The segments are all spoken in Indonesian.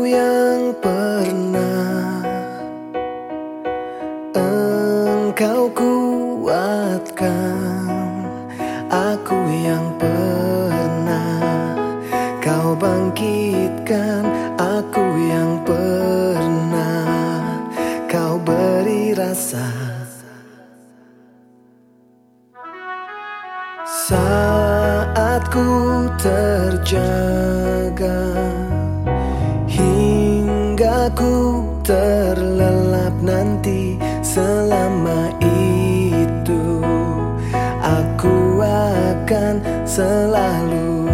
yang pernah Engkau kuatkan. Aku yang pernah Kau bangkitkan. Aku yang pernah Kau beri rasa Saat ku terjaga. Hingga ku terlelap nanti Selama itu. Aku akan selalu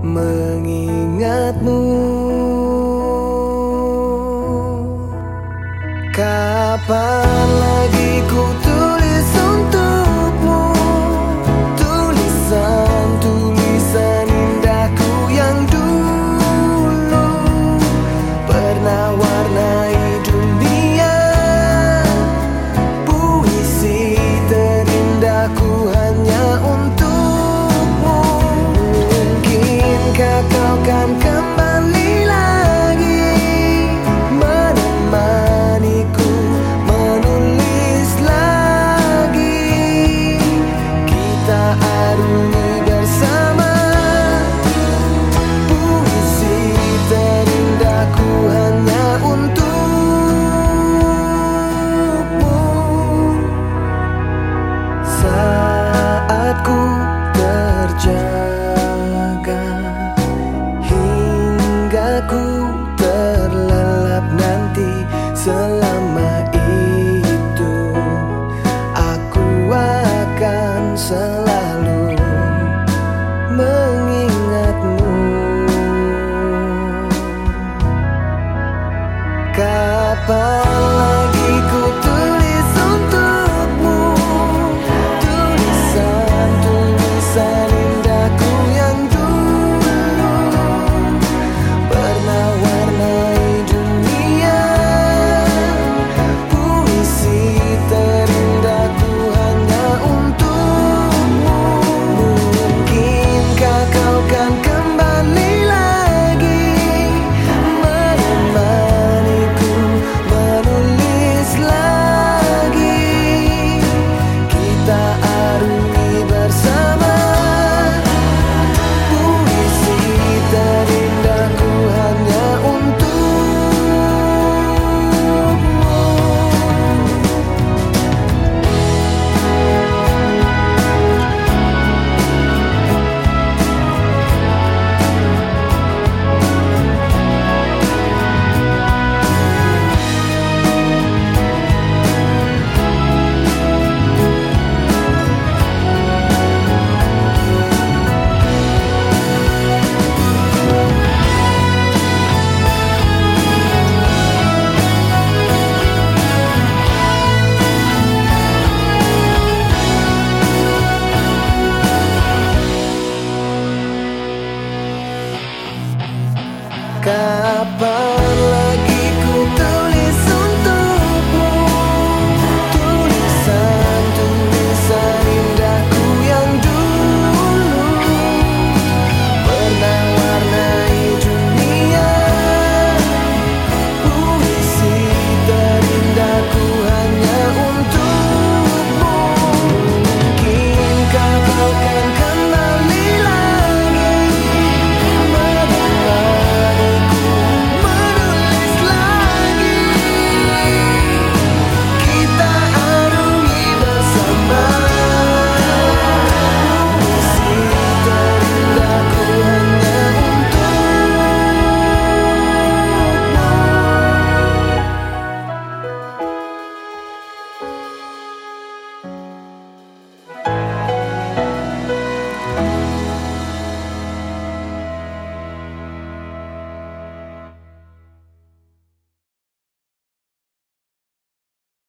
mengingatmu. Kapan lagi ku Hingga ku kapal